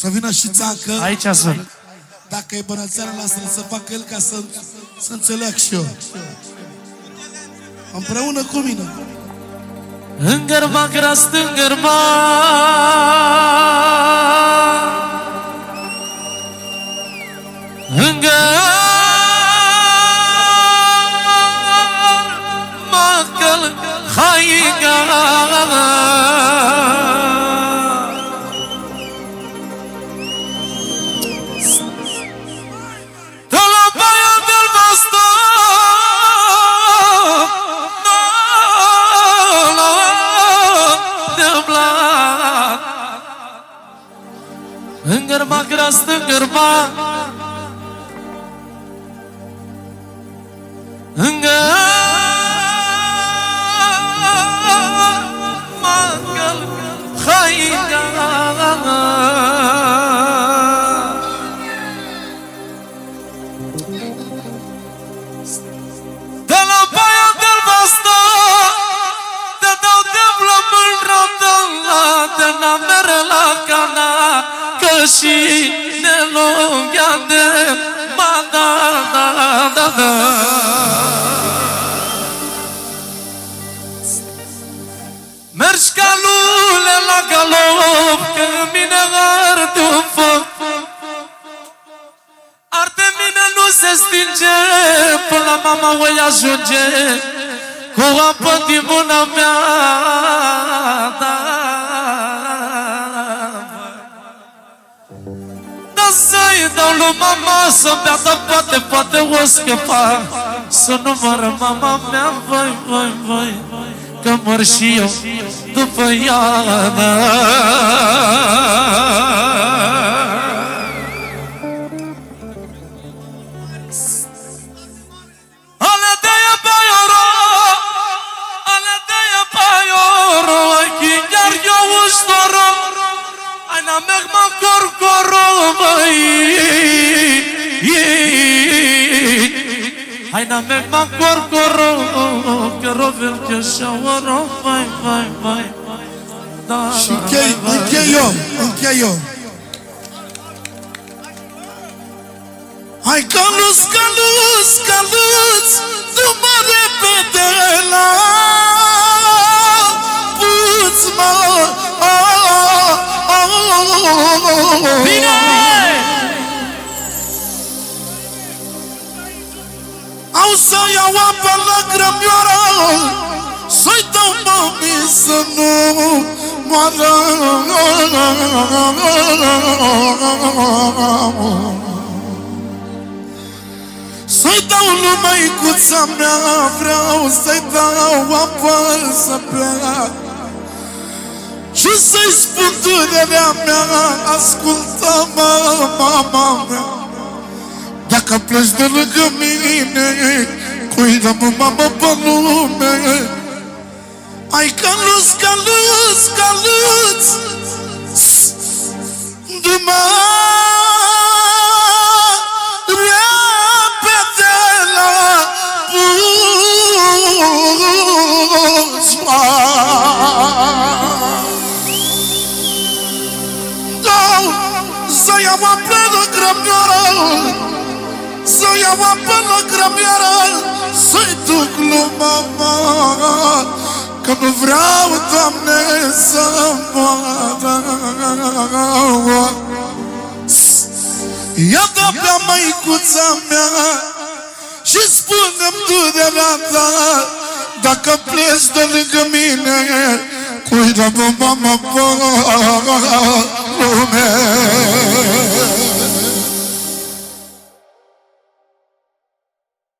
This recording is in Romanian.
Să vină și țancă. Aici sunt. Dacă e bănățeara, lasă-l să facă el ca să, să înțeleg și eu. Împreună cu mine. Îngărma gras, îngărma Îngărma Kırmak rastı kırma. Mangal Hayda. Mangal și de lungea de Ma da da da da Mergi ca lule la galop Că mine arde un foc Arde mine nu se stinge Până la mama voi ajunge Cu apă din mâna mea da. Să-i dau lui mama Să bea, dar poate, poate o scăpa. Să nu moară mama mea Vai, vai, vai Că mor și eu după ea vaj. Aj na meg ma kor koro, kero velike shawaro, vaj, vaj, vaj. Da, Și închei, închei eu, închei eu. Hai căluț, căluț, căluț, du-mă repede la puț, mă. Bine! Au să iau apă la grămioară Să-i dau mami să nu moară. Să-i dau lui măicuța mea Vreau să-i dau apă să bea Și să-i spun durerea mea Ascultă-mă, mama mea. Dacă pleci de lângă mine Cuidă-mă, mamă, pe lume. Ai căluț, căluț, căluț Du-mă repede la puț, mă. Dau să iau apă de grămioară Să iau apă la grămioară Să-i duc lui mama Că nu vreau, Doamne, să moară. Ia da pe măicuța mea Și spune-mi durerea ta Dacă pleci de lângă mine Cuidă-mă, mama, pe lume